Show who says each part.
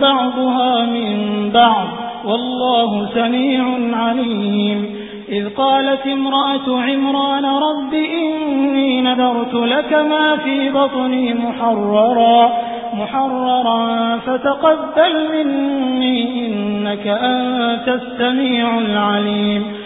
Speaker 1: بعضها من بعض والله سميع عليم. إذ قالت امرأة عمران رب إني نذرت لك ما في بطني محررا محررا فتقبل مني إنك أنت السميع العليم.